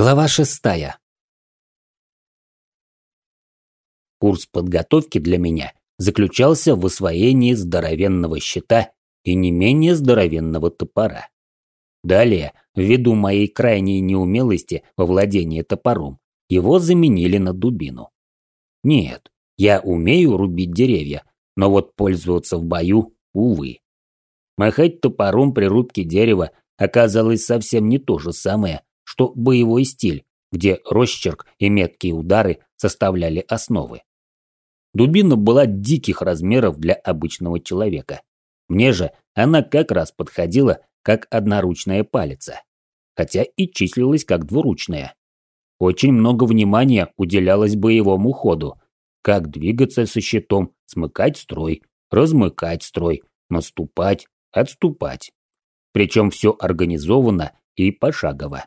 Глава шестая. Курс подготовки для меня заключался в освоении здоровенного щита и не менее здоровенного топора. Далее, ввиду моей крайней неумелости во владении топором, его заменили на дубину. Нет, я умею рубить деревья, но вот пользоваться в бою, увы. Махать топором при рубке дерева оказалось совсем не то же самое, что боевой стиль, где росчерк и меткие удары составляли основы. Дубина была диких размеров для обычного человека. Мне же она как раз подходила как одноручная палица, хотя и числилась как двуручная. Очень много внимания уделялось боевому ходу, как двигаться со щитом, смыкать строй, размыкать строй, наступать, отступать. Причем все организовано и пошагово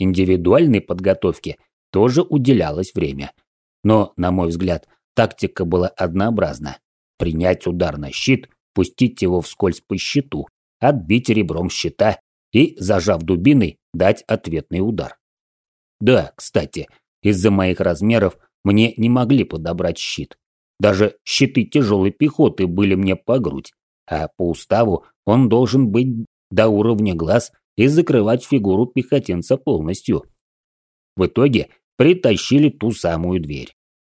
индивидуальной подготовке тоже уделялось время. Но, на мой взгляд, тактика была однообразна. Принять удар на щит, пустить его вскользь по щиту, отбить ребром щита и, зажав дубиной, дать ответный удар. Да, кстати, из-за моих размеров мне не могли подобрать щит. Даже щиты тяжелой пехоты были мне по грудь, а по уставу он должен быть до уровня глаз и закрывать фигуру пехотинца полностью. В итоге притащили ту самую дверь.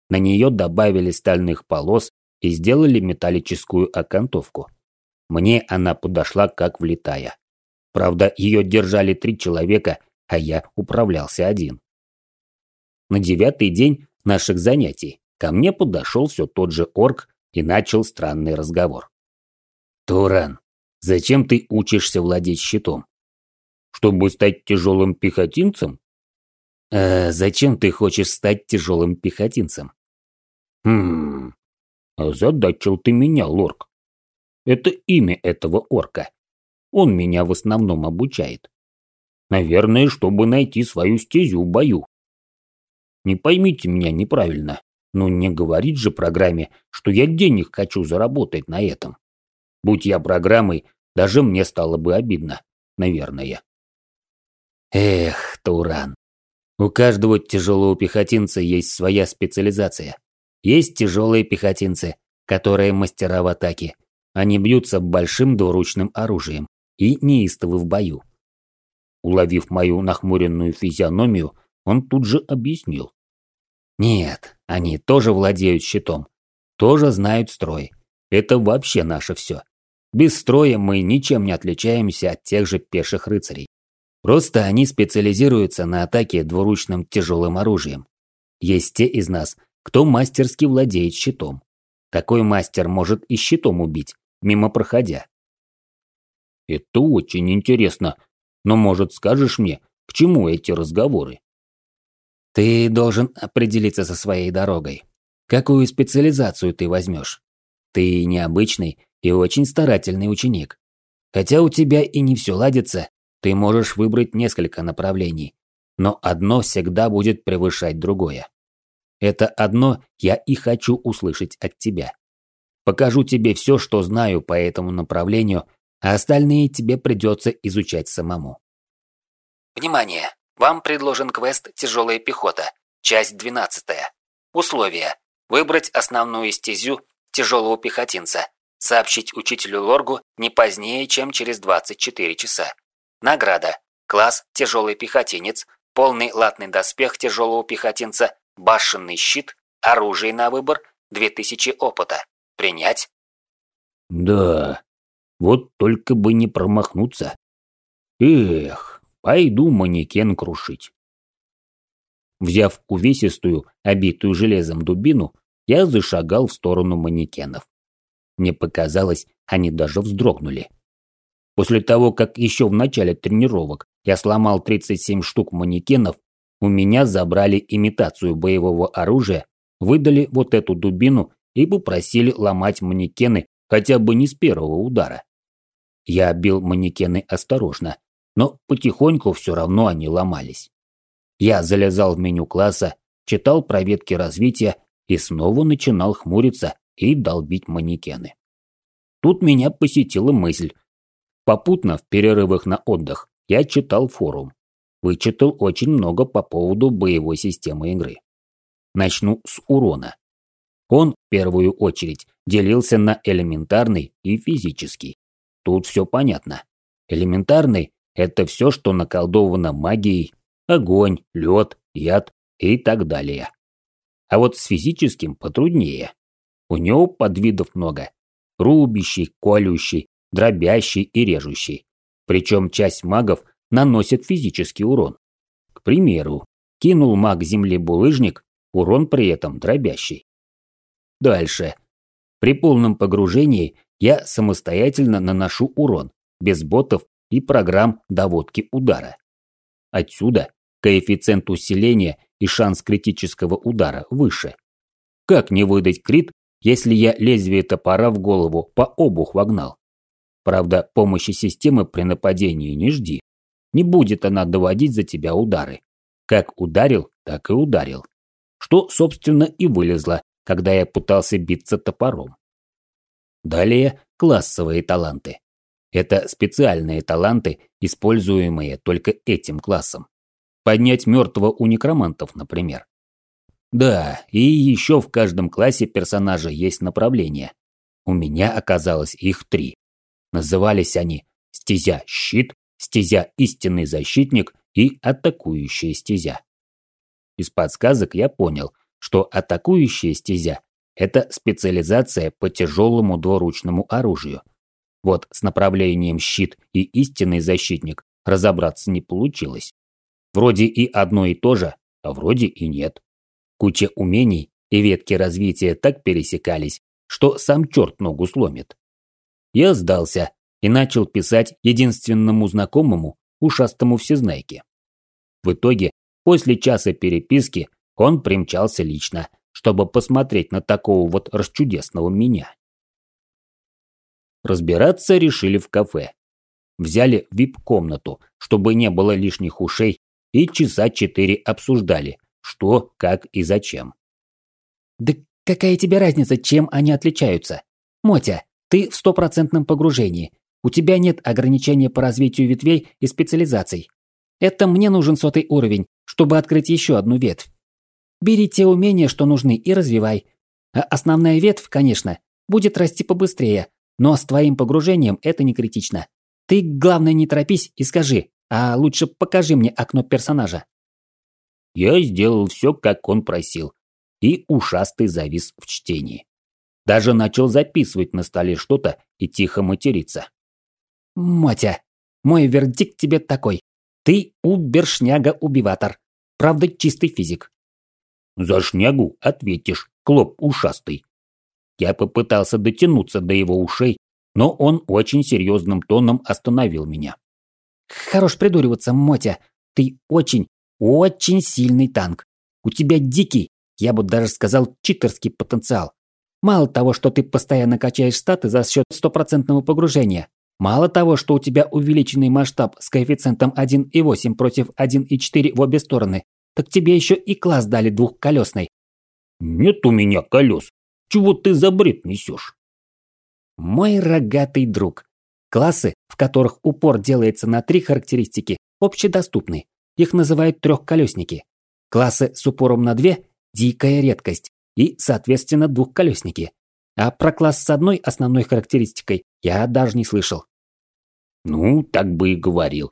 На нее добавили стальных полос и сделали металлическую окантовку. Мне она подошла как влетая. Правда, ее держали три человека, а я управлялся один. На девятый день наших занятий ко мне подошел все тот же орк и начал странный разговор. «Туран, зачем ты учишься владеть щитом? Чтобы стать тяжелым пехотинцем? А зачем ты хочешь стать тяжелым пехотинцем? Хм, озадачил ты меня, Лорк. Это имя этого орка. Он меня в основном обучает. Наверное, чтобы найти свою стезю в бою. Не поймите меня неправильно, но не говорит же программе, что я денег хочу заработать на этом. Будь я программой, даже мне стало бы обидно, наверное. Эх, Туран. У каждого тяжелого пехотинца есть своя специализация. Есть тяжелые пехотинцы, которые мастера в атаке. Они бьются большим двуручным оружием и неистовы в бою. Уловив мою нахмуренную физиономию, он тут же объяснил. Нет, они тоже владеют щитом, тоже знают строй. Это вообще наше все. Без строя мы ничем не отличаемся от тех же пеших рыцарей. Просто они специализируются на атаке двуручным тяжелым оружием. Есть те из нас, кто мастерски владеет щитом. Такой мастер может и щитом убить, мимо проходя. Это очень интересно. Но, может, скажешь мне, к чему эти разговоры? Ты должен определиться со своей дорогой. Какую специализацию ты возьмешь? Ты необычный и очень старательный ученик. Хотя у тебя и не все ладится, ты можешь выбрать несколько направлений, но одно всегда будет превышать другое. Это одно я и хочу услышать от тебя. Покажу тебе все, что знаю по этому направлению, а остальные тебе придется изучать самому. Внимание! Вам предложен квест «Тяжелая пехота», часть 12. Условия. Выбрать основную стезю тяжелого пехотинца. Сообщить учителю Лоргу не позднее, чем через 24 часа. Награда. Класс «Тяжелый пехотинец», полный латный доспех тяжелого пехотинца, башенный щит, оружие на выбор, 2000 опыта. Принять? Да, вот только бы не промахнуться. Эх, пойду манекен крушить. Взяв увесистую, обитую железом дубину, я зашагал в сторону манекенов. Мне показалось, они даже вздрогнули. После того, как еще в начале тренировок я сломал 37 штук манекенов, у меня забрали имитацию боевого оружия, выдали вот эту дубину и попросили ломать манекены хотя бы не с первого удара. Я бил манекены осторожно, но потихоньку все равно они ломались. Я залезал в меню класса, читал про развития и снова начинал хмуриться и долбить манекены. Тут меня посетила мысль, Попутно, в перерывах на отдых, я читал форум. вычитал очень много по поводу боевой системы игры. Начну с урона. Он, в первую очередь, делился на элементарный и физический. Тут все понятно. Элементарный – это все, что наколдовано магией, огонь, лед, яд и так далее. А вот с физическим потруднее. У него подвидов много. Рубящий, колющий, дробящий и режущий. Причем часть магов наносит физический урон. К примеру, кинул маг земли булыжник, урон при этом дробящий. Дальше. При полном погружении я самостоятельно наношу урон, без ботов и программ доводки удара. Отсюда коэффициент усиления и шанс критического удара выше. Как не выдать крит, если я лезвие топора в голову по обух вогнал? Правда, помощи системы при нападении не жди. Не будет она доводить за тебя удары. Как ударил, так и ударил. Что, собственно, и вылезло, когда я пытался биться топором. Далее классовые таланты. Это специальные таланты, используемые только этим классом. Поднять мертвого у некромантов, например. Да, и еще в каждом классе персонажа есть направления. У меня оказалось их три. Назывались они «Стезя щит», «Стезя истинный защитник» и «Атакующая стезя». Из подсказок я понял, что атакующая стезя – это специализация по тяжелому двуручному оружию. Вот с направлением щит и истинный защитник разобраться не получилось. Вроде и одно и то же, а вроде и нет. Куча умений и ветки развития так пересекались, что сам черт ногу сломит. Я сдался и начал писать единственному знакомому, ушастому всезнайке. В итоге, после часа переписки, он примчался лично, чтобы посмотреть на такого вот расчудесного меня. Разбираться решили в кафе. Взяли вип-комнату, чтобы не было лишних ушей, и часа четыре обсуждали, что, как и зачем. «Да какая тебе разница, чем они отличаются? Мотя, ты в стопроцентном погружении. У тебя нет ограничения по развитию ветвей и специализаций. Это мне нужен сотый уровень, чтобы открыть еще одну ветвь. Бери те умения, что нужны, и развивай. А основная ветвь, конечно, будет расти побыстрее, но с твоим погружением это не критично. Ты, главное, не торопись и скажи, а лучше покажи мне окно персонажа. Я сделал все, как он просил, и ушастый завис в чтении. Даже начал записывать на столе что-то и тихо материться. «Мотя, мой вердикт тебе такой. Ты убершняга-убиватор. Правда, чистый физик». «За шнягу ответишь, клоп ушастый». Я попытался дотянуться до его ушей, но он очень серьезным тоном остановил меня. «Хорош придуриваться, Мотя. Ты очень, очень сильный танк. У тебя дикий, я бы даже сказал, читерский потенциал. Мало того, что ты постоянно качаешь статы за счет стопроцентного погружения, мало того, что у тебя увеличенный масштаб с коэффициентом 1,8 против 1,4 в обе стороны, так тебе еще и класс дали двухколесный. Нет у меня колес. Чего ты за бред несешь? Мой рогатый друг. Классы, в которых упор делается на три характеристики, общедоступны. Их называют трехколесники. Классы с упором на две – дикая редкость и, соответственно, двухколесники. А про класс с одной основной характеристикой я даже не слышал. Ну, так бы и говорил.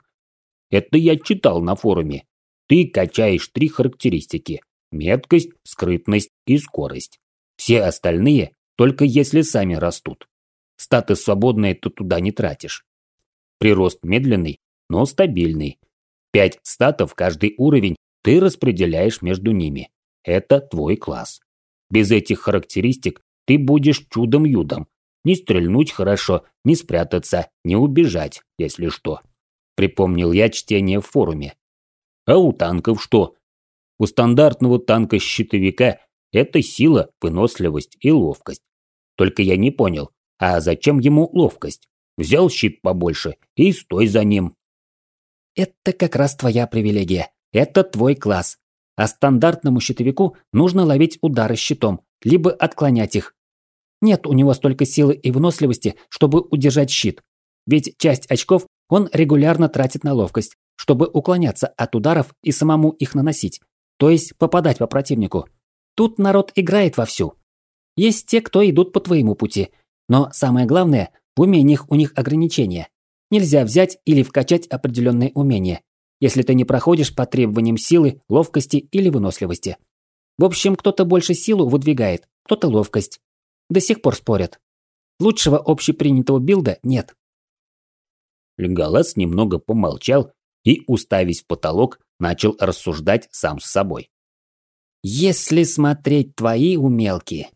Это я читал на форуме. Ты качаешь три характеристики – меткость, скрытность и скорость. Все остальные только если сами растут. Статы свободные ты туда не тратишь. Прирост медленный, но стабильный. Пять статов каждый уровень ты распределяешь между ними. Это твой класс. Без этих характеристик ты будешь чудом-юдом. Не стрельнуть хорошо, не спрятаться, не убежать, если что. Припомнил я чтение в форуме. А у танков что? У стандартного танка-щитовика это сила, выносливость и ловкость. Только я не понял, а зачем ему ловкость? Взял щит побольше и стой за ним. Это как раз твоя привилегия. Это твой класс. А стандартному щитовику нужно ловить удары щитом, либо отклонять их. Нет у него столько силы и выносливости, чтобы удержать щит. Ведь часть очков он регулярно тратит на ловкость, чтобы уклоняться от ударов и самому их наносить, то есть попадать по противнику. Тут народ играет вовсю. Есть те, кто идут по твоему пути, но самое главное, в умениях у них ограничения. Нельзя взять или вкачать определенные умения, если ты не проходишь по требованиям силы, ловкости или выносливости. В общем, кто-то больше силу выдвигает, кто-то ловкость. До сих пор спорят. Лучшего общепринятого билда нет. Леголас немного помолчал и, уставясь в потолок, начал рассуждать сам с собой. «Если смотреть твои умелки,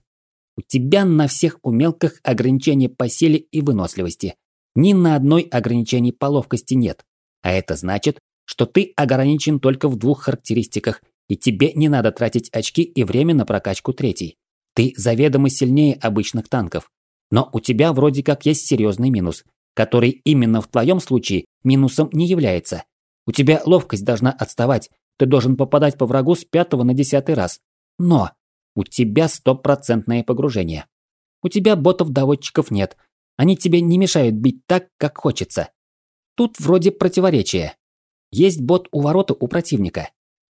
у тебя на всех умелках ограничения по силе и выносливости. Ни на одной ограничений по ловкости нет. А это значит, что ты ограничен только в двух характеристиках, и тебе не надо тратить очки и время на прокачку третьей. Ты заведомо сильнее обычных танков. Но у тебя вроде как есть серьезный минус, который именно в твоем случае минусом не является. У тебя ловкость должна отставать, ты должен попадать по врагу с пятого на десятый раз. Но у тебя стопроцентное погружение. У тебя ботов-доводчиков нет. Они тебе не мешают бить так, как хочется. Тут вроде противоречие. Есть бот у ворота у противника.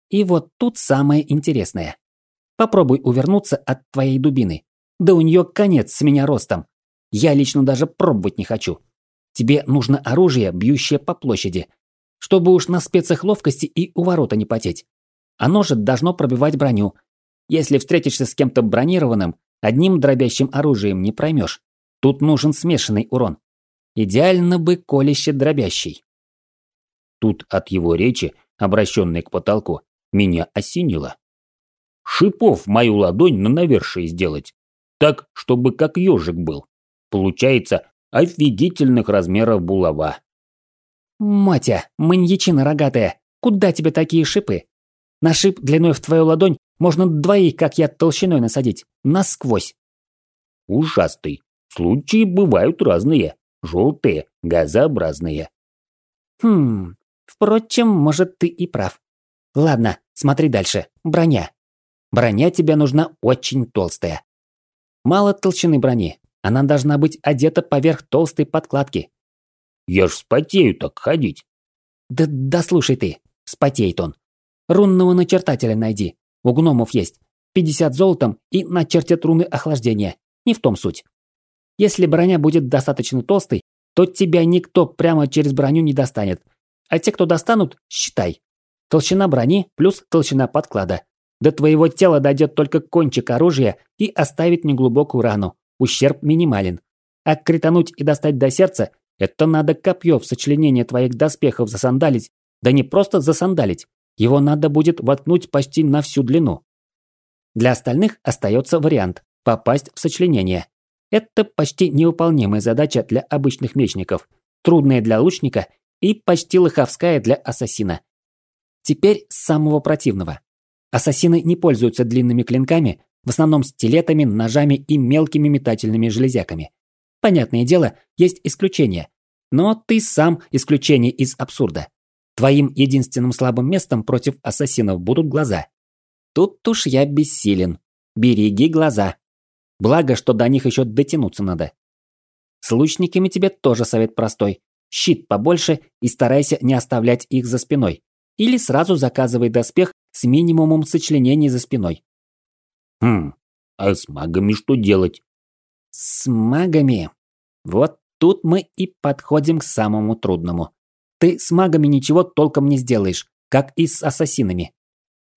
И вот тут самое интересное. Попробуй увернуться от твоей дубины. Да у нее конец с меня ростом. Я лично даже пробовать не хочу. Тебе нужно оружие, бьющее по площади. Чтобы уж на спецах ловкости и у ворота не потеть. Оно же должно пробивать броню. Если встретишься с кем-то бронированным, одним дробящим оружием не проймешь. Тут нужен смешанный урон. Идеально бы колище дробящий. Тут от его речи, обращенной к потолку, меня осенило. Шипов мою ладонь на навершие сделать. Так, чтобы как ежик был. Получается офигительных размеров булава. «Матя, маньячина рогатая, куда тебе такие шипы? На шип длиной в твою ладонь можно двоих, как я, толщиной насадить. Насквозь». «Ужасный. Случаи бывают разные. Желтые, газообразные». «Хм, впрочем, может, ты и прав. Ладно, смотри дальше. Броня. Броня тебе нужна очень толстая. Мало толщины брони. Она должна быть одета поверх толстой подкладки. Я ж спотею так ходить. Да, да слушай ты, спотеет он. Рунного начертателя найди. У гномов есть. 50 золотом и начертят руны охлаждения. Не в том суть. Если броня будет достаточно толстой, то тебя никто прямо через броню не достанет. А те, кто достанут, считай. Толщина брони плюс толщина подклада. До твоего тела дойдет только кончик оружия и оставит неглубокую рану. Ущерб минимален. А критануть и достать до сердца – это надо копье в сочленение твоих доспехов засандалить. Да не просто засандалить. Его надо будет воткнуть почти на всю длину. Для остальных остается вариант – попасть в сочленение. Это почти невыполнимая задача для обычных мечников, трудная для лучника и почти лоховская для ассасина. Теперь с самого противного. Ассасины не пользуются длинными клинками, в основном стилетами, ножами и мелкими метательными железяками. Понятное дело, есть исключения. Но ты сам исключение из абсурда. Твоим единственным слабым местом против ассасинов будут глаза. Тут уж я бессилен. Береги глаза. Благо, что до них еще дотянуться надо. С лучниками тебе тоже совет простой. Щит побольше и старайся не оставлять их за спиной. Или сразу заказывай доспех с минимумом сочленений за спиной. Хм, а с магами что делать? С магами? Вот тут мы и подходим к самому трудному. Ты с магами ничего толком не сделаешь, как и с ассасинами.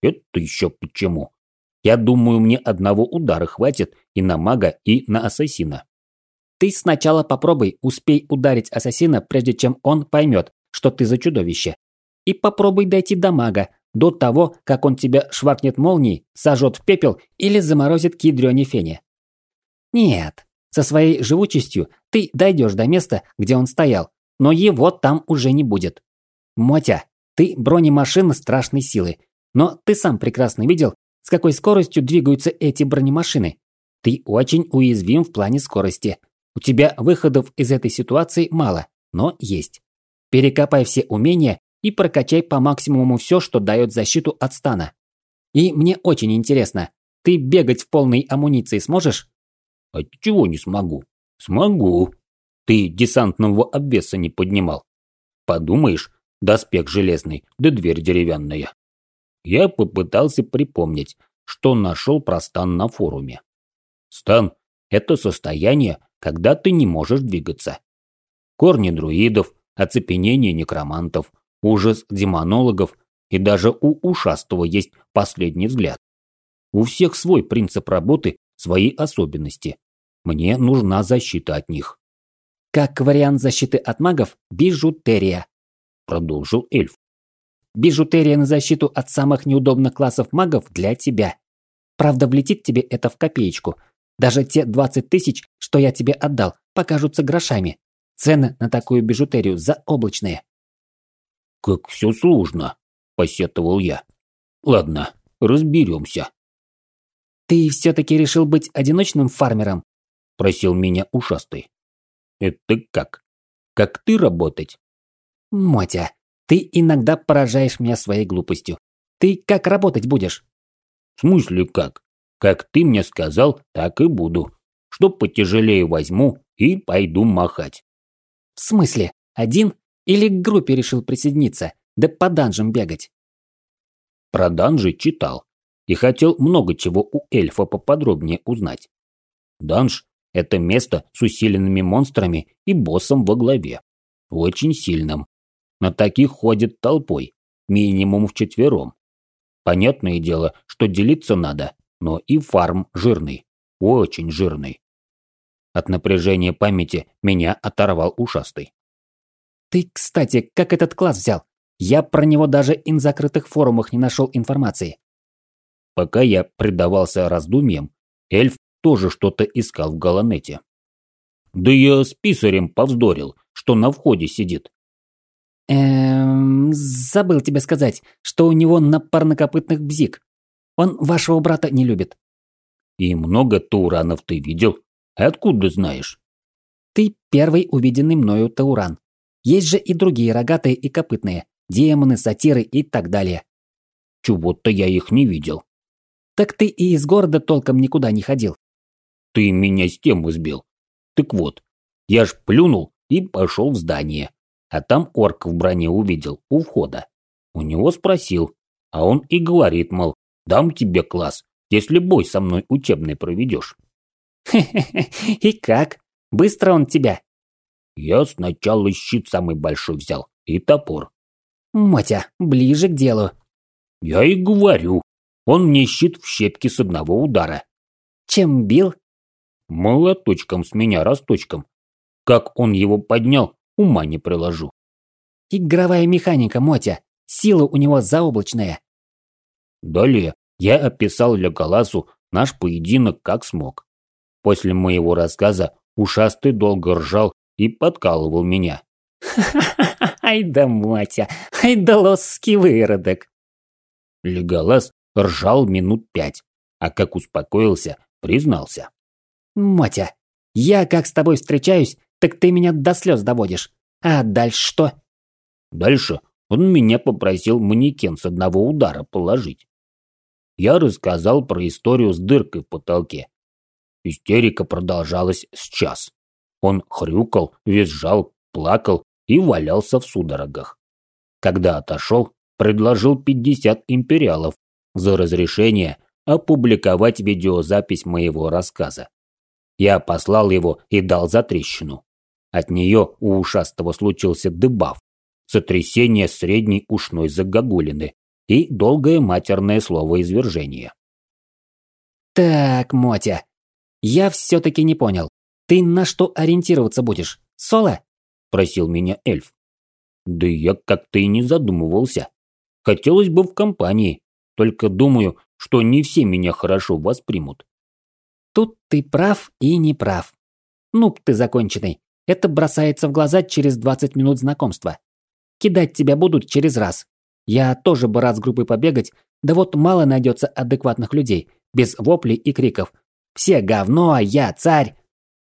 Это еще почему? Я думаю, мне одного удара хватит и на мага, и на ассасина. Ты сначала попробуй, успей ударить ассасина, прежде чем он поймет, что ты за чудовище. И попробуй дойти до мага, до того, как он тебя шваркнет молнией, сожжет в пепел или заморозит к фене. Нет, со своей живучестью ты дойдешь до места, где он стоял, но его там уже не будет. Мотя, ты бронемашина страшной силы, но ты сам прекрасно видел, с какой скоростью двигаются эти бронемашины. Ты очень уязвим в плане скорости. У тебя выходов из этой ситуации мало, но есть. Перекопай все умения и прокачай по максимуму все, что дает защиту от стана. И мне очень интересно, ты бегать в полной амуниции сможешь? А чего не смогу? Смогу. Ты десантного обвеса не поднимал. Подумаешь, доспех железный, да дверь деревянная. Я попытался припомнить, что нашел про стан на форуме. Стан – это состояние, когда ты не можешь двигаться. Корни друидов, оцепенение некромантов, ужас демонологов и даже у ушастого есть последний взгляд. У всех свой принцип работы, свои особенности. Мне нужна защита от них. Как вариант защиты от магов – бижутерия, продолжил эльф. Бижутерия на защиту от самых неудобных классов магов для тебя. Правда, влетит тебе это в копеечку. Даже те 20 тысяч, что я тебе отдал, покажутся грошами. Цены на такую бижутерию заоблачные. Как все сложно, посетовал я. Ладно, разберемся. Ты все-таки решил быть одиночным фармером? Просил меня ушастый. Это как? Как ты работать? Мотя, ты иногда поражаешь меня своей глупостью. Ты как работать будешь? В смысле как? Как ты мне сказал, так и буду. Что потяжелее возьму и пойду махать. В смысле? Один? Или к группе решил присоединиться? Да по данжам бегать? Про данжи читал. И хотел много чего у эльфа поподробнее узнать. Данж – это место с усиленными монстрами и боссом во главе. Очень сильным. На таких ходит толпой, минимум в четвером. Понятное дело, что делиться надо, но и фарм жирный, очень жирный. От напряжения памяти меня оторвал ушастый. Ты, кстати, как этот класс взял? Я про него даже и на закрытых форумах не нашел информации. Пока я предавался раздумьям, эльф тоже что-то искал в Галанете. Да я с писарем повздорил, что на входе сидит. Эм, забыл тебе сказать, что у него на парнокопытных бзик. Он вашего брата не любит. И много тауранов ты видел? Откуда знаешь? Ты первый увиденный мною тауран. Есть же и другие рогатые и копытные, демоны, сатиры и так далее. Чего-то я их не видел. Так ты и из города толком никуда не ходил. Ты меня с тем избил. Так вот, я ж плюнул и пошел в здание а там орк в броне увидел у входа. У него спросил, а он и говорит, мол, дам тебе класс, если бой со мной учебный проведешь. Хе-хе-хе, и как? Быстро он тебя? Я сначала щит самый большой взял и топор. Мотя, ближе к делу. Я и говорю, он мне щит в щепки с одного удара. Чем бил? Молоточком с меня росточком. Как он его поднял, ума не приложу. Игровая механика, Мотя. Сила у него заоблачная. Далее я описал Леголасу наш поединок как смог. После моего рассказа ушастый долго ржал и подкалывал меня. «Ха-ха-ха, ай да Мотя, ай да лосский выродок!» Леголас ржал минут пять, а как успокоился, признался. «Мотя, я как с тобой встречаюсь, так ты меня до слез доводишь. А дальше что? Дальше он меня попросил манекен с одного удара положить. Я рассказал про историю с дыркой в потолке. Истерика продолжалась с час. Он хрюкал, визжал, плакал и валялся в судорогах. Когда отошел, предложил 50 империалов за разрешение опубликовать видеозапись моего рассказа. Я послал его и дал за трещину. От нее у ушастого случился дебаф, сотрясение средней ушной загогулины и долгое матерное слово извержение. Так, Мотя, я все-таки не понял. Ты на что ориентироваться будешь? Соло? Просил меня эльф. Да я как-то и не задумывался. Хотелось бы в компании, только думаю, что не все меня хорошо воспримут. Тут ты прав и не прав. Ну, ты законченный. Это бросается в глаза через 20 минут знакомства. Кидать тебя будут через раз. Я тоже бы рад с группой побегать, да вот мало найдется адекватных людей, без воплей и криков. Все говно, а я царь.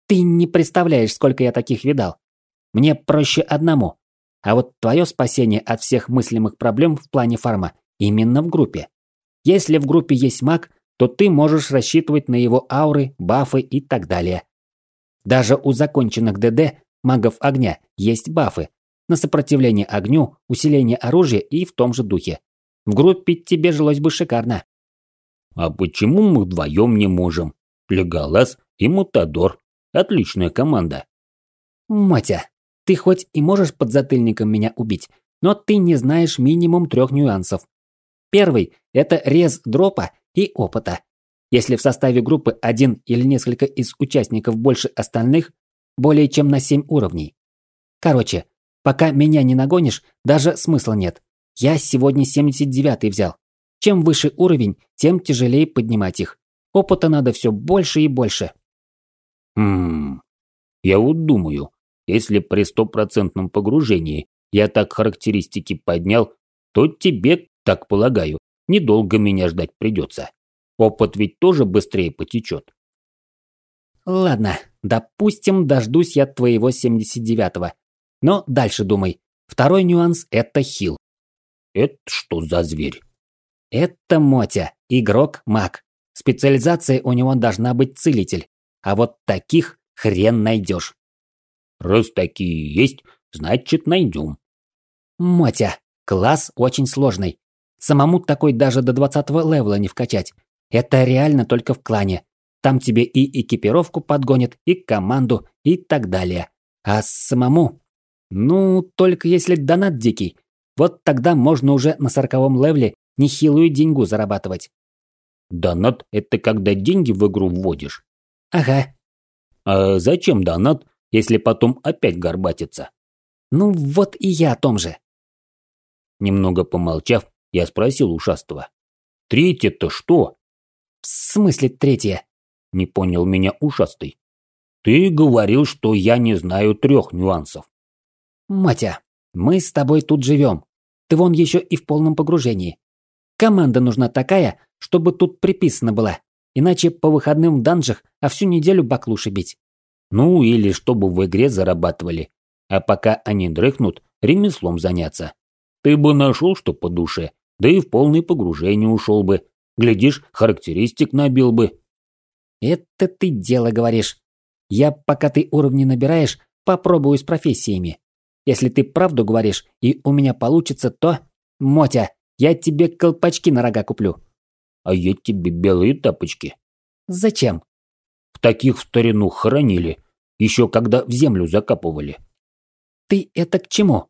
Ты не представляешь, сколько я таких видал. Мне проще одному. А вот твое спасение от всех мыслимых проблем в плане фарма именно в группе. Если в группе есть маг, то ты можешь рассчитывать на его ауры, бафы и так далее. Даже у законченных ДД, магов огня, есть бафы. На сопротивление огню, усиление оружия и в том же духе. В группе тебе жилось бы шикарно. А почему мы вдвоем не можем? Леголас и Мутадор. Отличная команда. Матя, ты хоть и можешь под затыльником меня убить, но ты не знаешь минимум трех нюансов. Первый – это рез дропа и опыта. Если в составе группы один или несколько из участников больше остальных, более чем на 7 уровней. Короче, пока меня не нагонишь, даже смысла нет. Я сегодня 79 взял. Чем выше уровень, тем тяжелее поднимать их. Опыта надо все больше и больше. Хм, я вот думаю, если при стопроцентном погружении я так характеристики поднял, то тебе, так полагаю, недолго меня ждать придется. Опыт ведь тоже быстрее потечет. Ладно, допустим, дождусь я твоего 79-го. Но дальше думай. Второй нюанс – это хил. Это что за зверь? Это Мотя, игрок-маг. Специализация у него должна быть целитель. А вот таких хрен найдешь. Раз такие есть, значит найдем. Мотя, класс очень сложный. Самому такой даже до 20 левела не вкачать. Это реально только в клане. Там тебе и экипировку подгонят, и команду, и так далее. А самому? Ну, только если донат дикий. Вот тогда можно уже на сороковом левле нехилую деньгу зарабатывать. Донат – это когда деньги в игру вводишь? Ага. А зачем донат, если потом опять горбатиться? Ну вот и я о том же. Немного помолчав, я спросил ушастого. Третье-то что? В смысле третье? Не понял меня ушастый. Ты говорил, что я не знаю трех нюансов. Матя, мы с тобой тут живем. Ты вон еще и в полном погружении. Команда нужна такая, чтобы тут приписана была. Иначе по выходным в данжах, а всю неделю баклуши бить. Ну или чтобы в игре зарабатывали. А пока они дрыхнут, ремеслом заняться. Ты бы нашел что по душе, да и в полное погружение ушел бы. Глядишь, характеристик набил бы. Это ты дело говоришь. Я, пока ты уровни набираешь, попробую с профессиями. Если ты правду говоришь, и у меня получится, то... Мотя, я тебе колпачки на рога куплю. А я тебе белые тапочки. Зачем? В таких в старину хранили, еще когда в землю закапывали. Ты это к чему?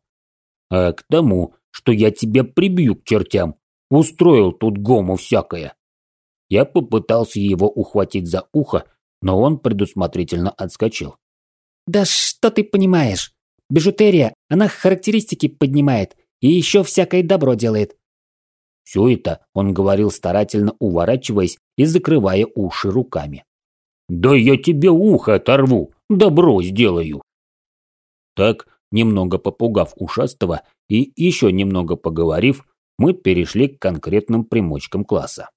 А к тому, что я тебя прибью к чертям. Устроил тут гому всякое. Я попытался его ухватить за ухо, но он предусмотрительно отскочил. Да что ты понимаешь? Бижутерия, она характеристики поднимает и еще всякое добро делает. Все это он говорил старательно уворачиваясь и закрывая уши руками. «Да я тебе ухо оторву, добро сделаю!» Так, немного попугав ушастого и еще немного поговорив, мы перешли к конкретным примочкам класса.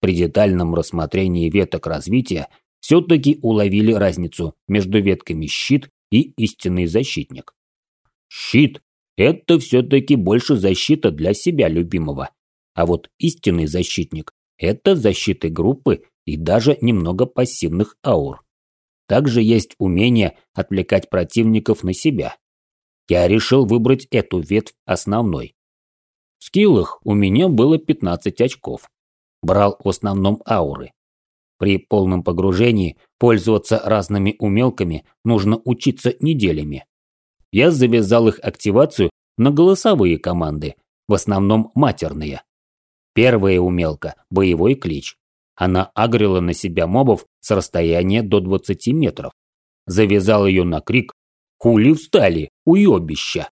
При детальном рассмотрении веток развития все-таки уловили разницу между ветками щит и истинный защитник. Щит – это все-таки больше защита для себя любимого, а вот истинный защитник – это защиты группы и даже немного пассивных аур. Также есть умение отвлекать противников на себя. Я решил выбрать эту ветвь основной. В скиллах у меня было 15 очков. Брал в основном ауры. При полном погружении пользоваться разными умелками нужно учиться неделями. Я завязал их активацию на голосовые команды, в основном матерные. Первая умелка – боевой клич. Она агрила на себя мобов с расстояния до 20 метров. Завязал ее на крик «Хули встали, уебища!».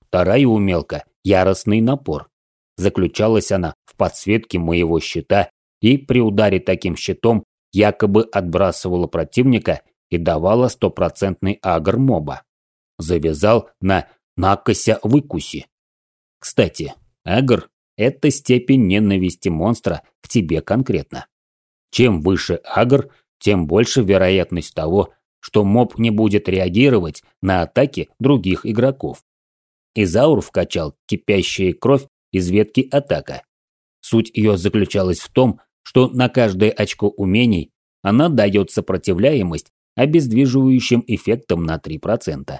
Вторая умелка – яростный напор. Заключалась она в подсветке моего щита и при ударе таким щитом якобы отбрасывала противника и давала стопроцентный агр моба. Завязал на «накося выкуси». Кстати, агр это степень ненависти монстра к тебе конкретно. Чем выше агр, тем больше вероятность того, что моб не будет реагировать на атаки других игроков. Изаур вкачал кипящая кровь из ветки атака. Суть ее заключалась в том, что на каждое очко умений она дает сопротивляемость обездвиживающим эффектом на 3%.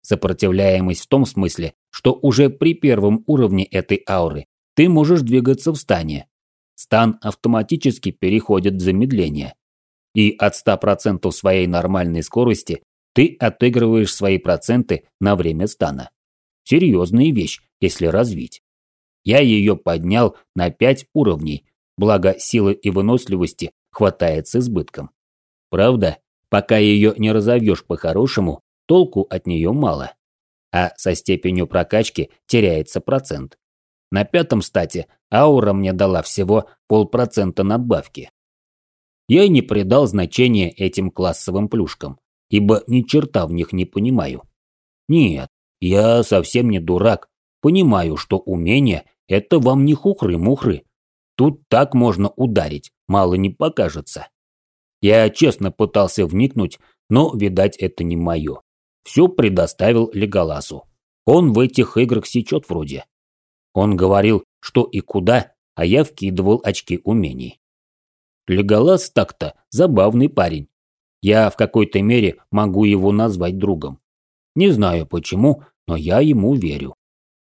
Сопротивляемость в том смысле, что уже при первом уровне этой ауры ты можешь двигаться в стане. Стан автоматически переходит в замедление. И от 100% своей нормальной скорости ты отыгрываешь свои проценты на время стана. Серьезная вещь, если развить. Я ее поднял на 5 уровней, благо силы и выносливости хватает с избытком. Правда, пока ее не разовьешь по-хорошему, толку от нее мало. А со степенью прокачки теряется процент. На пятом стате аура мне дала всего полпроцента надбавки. Я не придал значения этим классовым плюшкам, ибо ни черта в них не понимаю. Нет, я совсем не дурак. Понимаю, что умение – это вам не хухры-мухры. Тут так можно ударить, мало не покажется. Я честно пытался вникнуть, но, видать, это не мое. Все предоставил Леголасу. Он в этих играх сечет вроде. Он говорил, что и куда, а я вкидывал очки умений. Леголас так-то забавный парень. Я в какой-то мере могу его назвать другом. Не знаю почему, но я ему верю.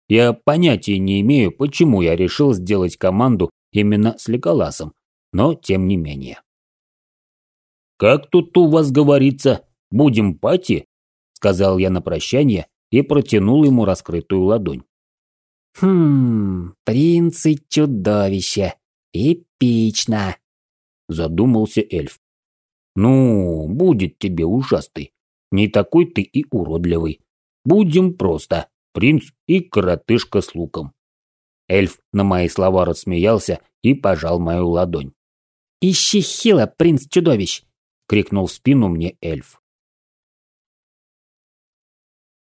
Я понятия не имею, почему я решил сделать команду именно с Леголасом, но тем не менее. «Как тут у вас говорится, будем пати?» – сказал я на прощание и протянул ему раскрытую ладонь. «Хм, принц и чудовище. Эпично!» – задумался эльф. «Ну, будет тебе ужасный. Не такой ты и уродливый. Будем просто принц и коротышка с луком». Эльф на мои слова рассмеялся и пожал мою ладонь. «Ищи Хила, принц чудовищ!» крикнул в спину мне эльф.